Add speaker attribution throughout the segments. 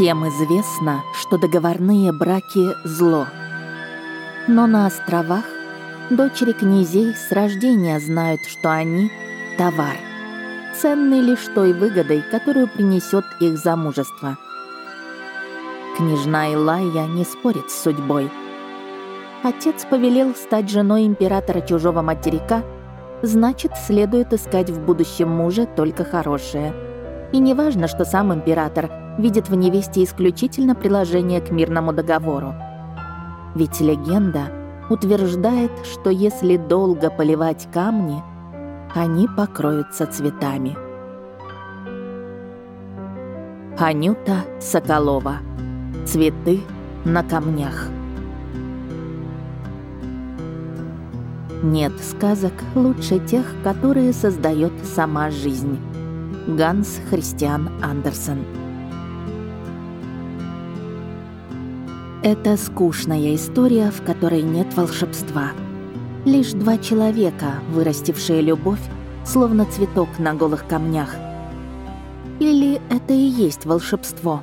Speaker 1: Всем известно, что договорные браки – зло. Но на островах дочери князей с рождения знают, что они – товар, ценный лишь той выгодой, которую принесет их замужество. Княжна Илайя не спорит с судьбой. Отец повелел стать женой императора чужого материка, значит, следует искать в будущем муже только хорошее. И не важно, что сам император видит в невесте исключительно приложение к мирному договору. Ведь легенда утверждает, что если долго поливать камни, они покроются цветами. Анюта Соколова. Цветы на камнях. Нет сказок лучше тех, которые создает сама жизнь. Ганс Христиан Андерсен. Это скучная история, в которой нет волшебства. Лишь два человека, вырастившие любовь, словно цветок на голых камнях. Или это и есть волшебство?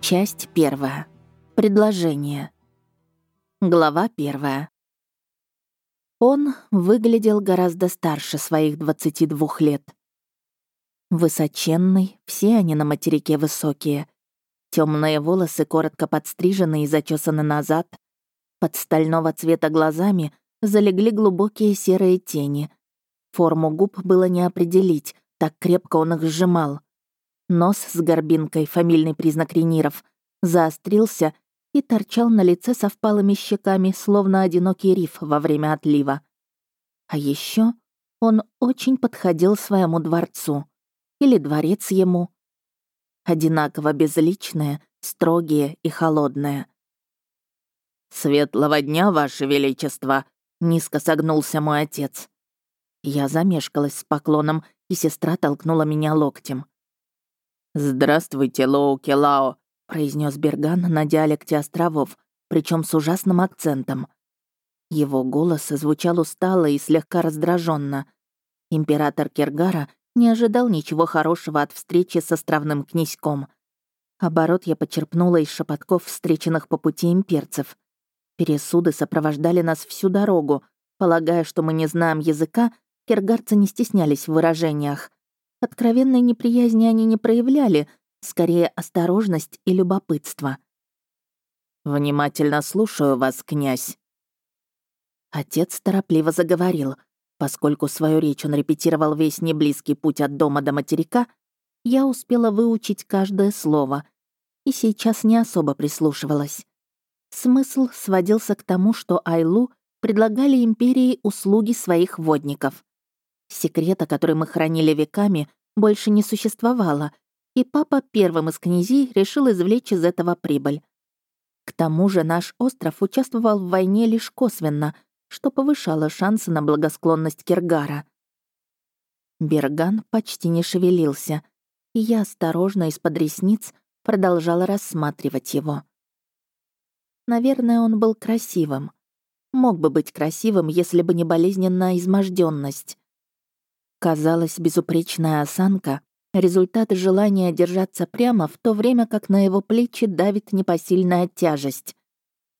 Speaker 1: Часть первая. Предложение. Глава первая. Он выглядел гораздо старше своих 22 лет. Высоченный, все они на материке высокие — Темные волосы коротко подстрижены и зачесаны назад. Под стального цвета глазами залегли глубокие серые тени. Форму губ было не определить, так крепко он их сжимал. Нос с горбинкой, фамильный признак рениров, заострился и торчал на лице со впалыми щеками, словно одинокий риф во время отлива. А еще он очень подходил своему дворцу. Или дворец ему одинаково безличное, строгие и холодное. «Светлого дня, Ваше Величество!» — низко согнулся мой отец. Я замешкалась с поклоном, и сестра толкнула меня локтем. «Здравствуйте, Лоу Келао», — произнес Берган на диалекте островов, причем с ужасным акцентом. Его голос звучал устало и слегка раздраженно. Император Киргара не ожидал ничего хорошего от встречи с островным князьком. Оборот я почерпнула из шепотков встреченных по пути имперцев. Пересуды сопровождали нас всю дорогу. Полагая, что мы не знаем языка, киргарцы не стеснялись в выражениях. Откровенной неприязни они не проявляли, скорее осторожность и любопытство. «Внимательно слушаю вас, князь». Отец торопливо заговорил — Поскольку свою речь он репетировал весь неблизкий путь от дома до материка, я успела выучить каждое слово и сейчас не особо прислушивалась. Смысл сводился к тому, что Айлу предлагали империи услуги своих водников. Секрета, который мы хранили веками, больше не существовало, и папа первым из князей решил извлечь из этого прибыль. К тому же наш остров участвовал в войне лишь косвенно, что повышало шансы на благосклонность Киргара. Берган почти не шевелился, и я осторожно из-под ресниц продолжала рассматривать его. Наверное, он был красивым. Мог бы быть красивым, если бы не болезненная изможденность. Казалось, безупречная осанка — результат желания держаться прямо, в то время как на его плечи давит непосильная тяжесть.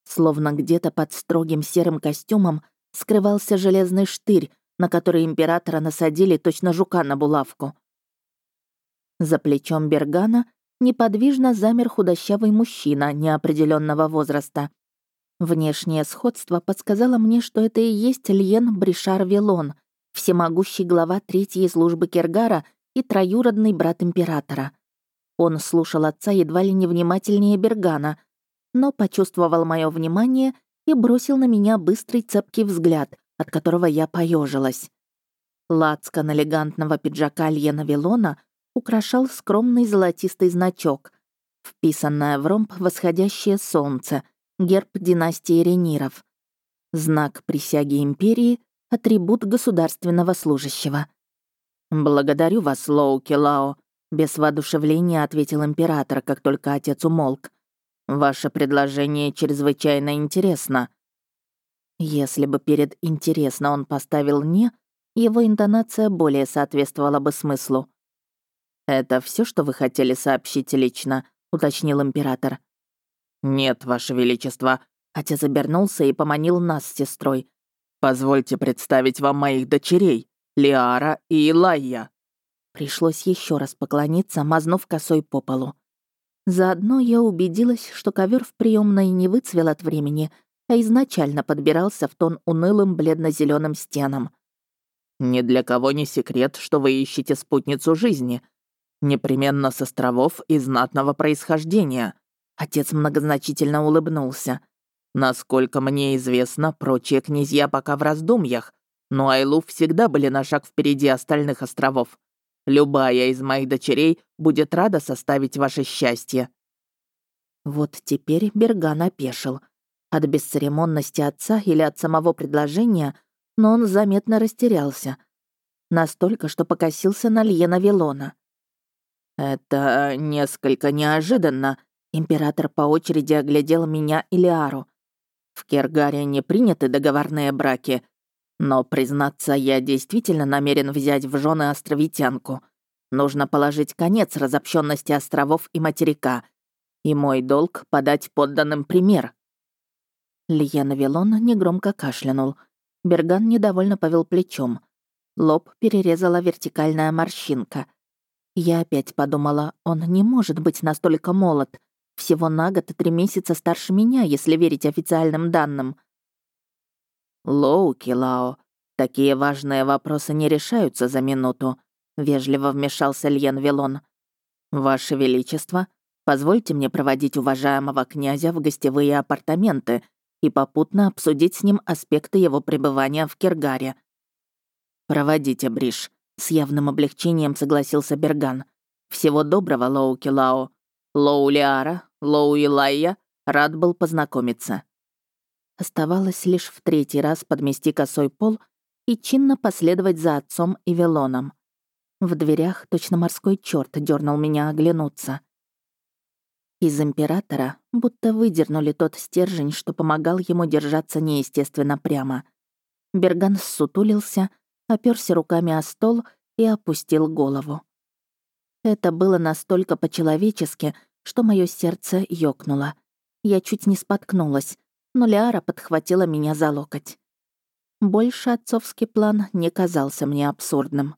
Speaker 1: Словно где-то под строгим серым костюмом скрывался железный штырь, на который императора насадили точно жука на булавку. За плечом Бергана неподвижно замер худощавый мужчина неопределенного возраста. Внешнее сходство подсказало мне, что это и есть Льен Бришар Вилон, всемогущий глава третьей службы Кергара и троюродный брат императора. Он слушал отца едва ли не внимательнее Бергана, но почувствовал мое внимание и бросил на меня быстрый цепкий взгляд, от которого я поежилась. Лацкан элегантного пиджака Льена Вилона украшал скромный золотистый значок, вписанное в ромб восходящее солнце, герб династии Рениров. Знак присяги империи — атрибут государственного служащего. «Благодарю вас, Лоу Килао», — без воодушевления ответил император, как только отец умолк. Ваше предложение чрезвычайно интересно». Если бы перед «интересно» он поставил «не», его интонация более соответствовала бы смыслу. «Это все, что вы хотели сообщить лично?» — уточнил император. «Нет, Ваше Величество». Отец обернулся и поманил нас с сестрой. «Позвольте представить вам моих дочерей, Лиара и Илайя». Пришлось еще раз поклониться, мазнув косой по полу. Заодно я убедилась, что ковер в приемной не выцвел от времени, а изначально подбирался в тон унылым бледно зеленым стенам. «Ни для кого не секрет, что вы ищете спутницу жизни. Непременно с островов и знатного происхождения». Отец многозначительно улыбнулся. «Насколько мне известно, прочие князья пока в раздумьях, но Айлу всегда были на шаг впереди остальных островов. Любая из моих дочерей будет рада составить ваше счастье». Вот теперь Берган опешил. От бесцеремонности отца или от самого предложения, но он заметно растерялся. Настолько, что покосился на Льена Вилона. «Это несколько неожиданно», — император по очереди оглядел меня и Лиару. «В Кергаре не приняты договорные браки, но, признаться, я действительно намерен взять в жены островитянку. Нужно положить конец разобщенности островов и материка. И мой долг — подать подданным пример». Лиена Вилон негромко кашлянул. Берган недовольно повел плечом. Лоб перерезала вертикальная морщинка. Я опять подумала, он не может быть настолько молод. Всего на год и три месяца старше меня, если верить официальным данным. «Лоу, Килао, такие важные вопросы не решаются за минуту», — вежливо вмешался Льен Вилон. «Ваше Величество, позвольте мне проводить уважаемого князя в гостевые апартаменты и попутно обсудить с ним аспекты его пребывания в Киргаре». «Проводите, Бриш», — с явным облегчением согласился Берган. «Всего доброго, Лоу Килао. Лоу Лиара, Лоу Илайя, рад был познакомиться». Оставалось лишь в третий раз подмести косой пол и чинно последовать за отцом и Велоном. В дверях точно морской черт дернул меня оглянуться. Из императора будто выдернули тот стержень, что помогал ему держаться неестественно прямо. Берган ссутулился, оперся руками о стол и опустил голову. Это было настолько по-человечески, что мое сердце ёкнуло. Я чуть не споткнулась, но Лиара подхватила меня за локоть. Больше отцовский план не казался мне абсурдным.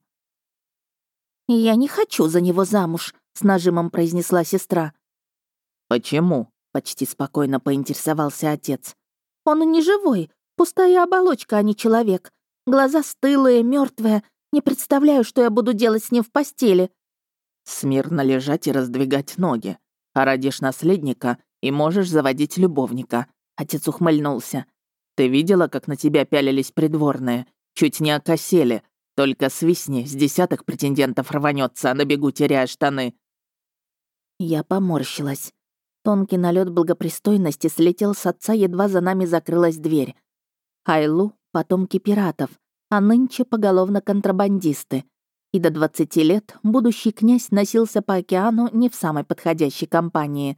Speaker 1: «Я не хочу за него замуж», — с нажимом произнесла сестра. «Почему?» — почти спокойно поинтересовался отец. «Он не живой, пустая оболочка, а не человек. Глаза стылые, мертвые. Не представляю, что я буду делать с ним в постели». «Смирно лежать и раздвигать ноги. А родишь наследника и можешь заводить любовника», Отец ухмыльнулся. «Ты видела, как на тебя пялились придворные? Чуть не окосели. Только свистни, с десяток претендентов рванется, а на бегу теряя штаны». Я поморщилась. Тонкий налет благопристойности слетел с отца, едва за нами закрылась дверь. Айлу — потомки пиратов, а нынче поголовно контрабандисты. И до 20 лет будущий князь носился по океану не в самой подходящей компании.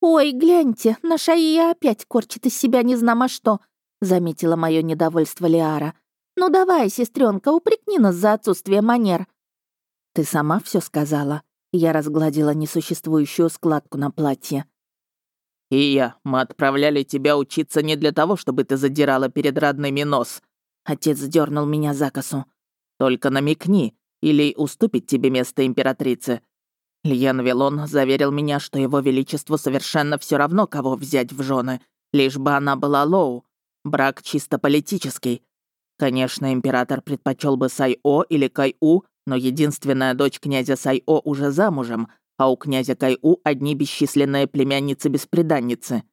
Speaker 1: «Ой, гляньте, наша Ия опять корчит из себя не знамо что», — заметила мое недовольство Лиара. «Ну давай, сестренка, упрекни нас за отсутствие манер». «Ты сама все сказала?» Я разгладила несуществующую складку на платье. «Ия, мы отправляли тебя учиться не для того, чтобы ты задирала перед родными нос». Отец дернул меня за косу. «Только намекни, или уступить тебе место императрицы. Льен Вилон заверил меня, что его величеству совершенно все равно, кого взять в жены, лишь бы она была Лоу. Брак чисто политический. Конечно, император предпочел бы Сайо или Кайу, но единственная дочь князя Сайо уже замужем, а у князя Кайу одни бесчисленные племянницы-беспреданницы.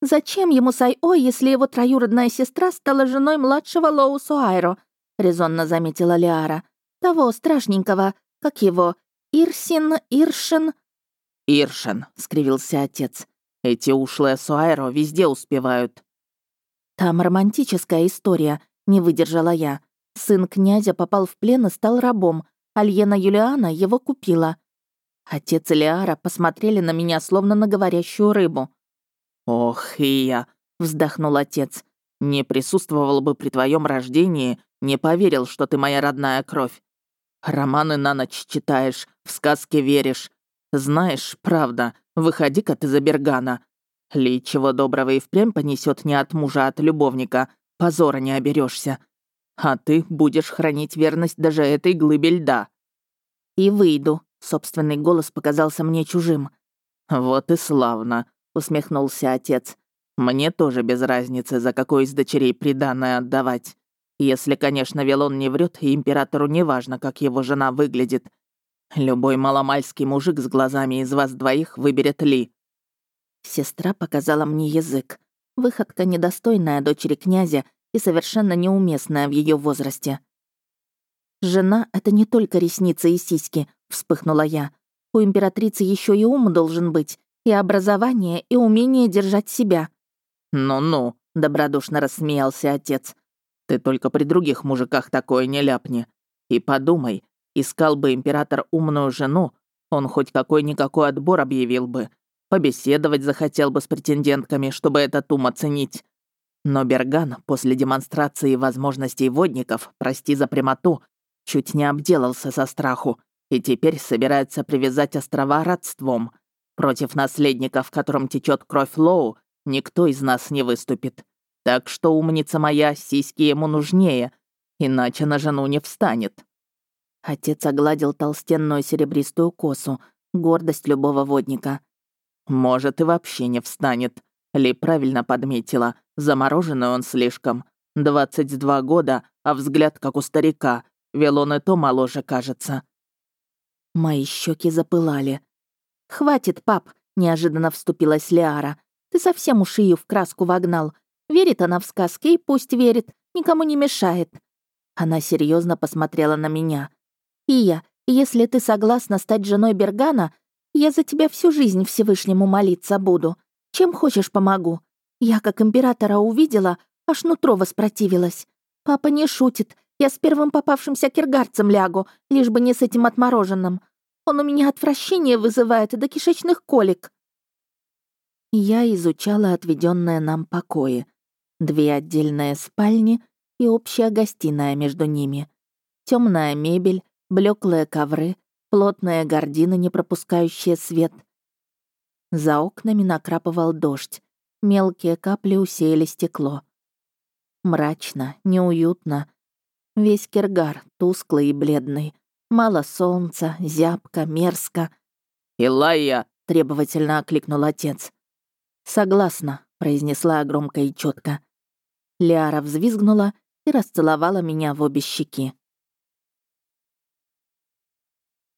Speaker 2: «Зачем ему Сайо, если его троюродная сестра стала женой младшего Лоу Суайро?» — резонно заметила Лиара. «Того страшненького, как его, Ирсин, Иршин...»
Speaker 1: «Иршин», — скривился отец. «Эти ушлые Суайро везде успевают».
Speaker 2: «Там романтическая история», — не выдержала я. Сын князя попал в плен и стал рабом. Альена Юлиана его купила. Отец и Лиара посмотрели на меня, словно на говорящую рыбу.
Speaker 1: «Ох, и я», — вздохнул отец. «Не присутствовал бы при твоем рождении, не поверил, что ты моя родная кровь. Романы на ночь читаешь, в сказки веришь. Знаешь, правда, выходи-ка ты за Бергана. Ли, чего доброго и впрямь понесет не от мужа, а от любовника. Позора не оберешься. А ты будешь хранить верность даже этой глыбе льда.
Speaker 2: И выйду. Собственный голос показался мне чужим.
Speaker 1: Вот и славно, усмехнулся отец. Мне тоже без разницы, за какой из дочерей приданное отдавать. Если, конечно, Вилон не врет, и императору не важно, как его жена выглядит. Любой маломальский мужик с глазами из вас двоих выберет Ли.
Speaker 2: Сестра показала мне язык. Выходка недостойная дочери князя и совершенно неуместная в ее возрасте. «Жена — это не только ресницы и сиськи», — вспыхнула я. «У императрицы еще и ум должен быть, и образование, и умение держать себя».
Speaker 1: «Ну-ну», — добродушно рассмеялся отец. «Ты только при других мужиках такое не ляпни. И подумай, искал бы император умную жену, он хоть какой-никакой отбор объявил бы. Побеседовать захотел бы с претендентками, чтобы этот ум оценить. Но Берган после демонстрации возможностей водников, прости за прямоту, чуть не обделался со страху и теперь собирается привязать острова родством. Против наследника, в котором течет кровь Лоу, никто из нас не выступит. Так что, умница моя, сиськи ему нужнее, иначе на жену не встанет».
Speaker 2: Отец огладил толстенную серебристую косу, гордость любого водника.
Speaker 1: «Может, и вообще не встанет. Ли правильно подметила. Замороженный он слишком. 22 года, а взгляд как у старика. Велон и то моложе кажется».
Speaker 2: Мои щеки запылали. «Хватит, пап!» — неожиданно вступилась Лиара. «Ты совсем уж ее в краску вогнал. Верит она в сказки, и пусть верит, никому не мешает». Она серьезно посмотрела на меня. «Ия, если ты согласна стать женой Бергана, я за тебя всю жизнь Всевышнему молиться буду. Чем хочешь, помогу. Я, как императора, увидела, аж нутро воспротивилась. Папа не шутит, я с первым попавшимся киргарцем лягу, лишь бы не с этим отмороженным. Он у меня отвращение вызывает до кишечных колик». Я изучала отведенные нам покои. Две отдельные спальни и общая гостиная между ними. Темная мебель, блеклые ковры, плотные гардины, не пропускающие свет. За окнами накрапывал дождь. Мелкие капли усеяли стекло. Мрачно, неуютно, Весь киргар, тусклый и бледный. Мало солнца, зябко, мерзко.
Speaker 1: «Илайя!»
Speaker 2: — требовательно окликнул отец. «Согласна», — произнесла громко и четко. Лиара взвизгнула и расцеловала меня в обе щеки.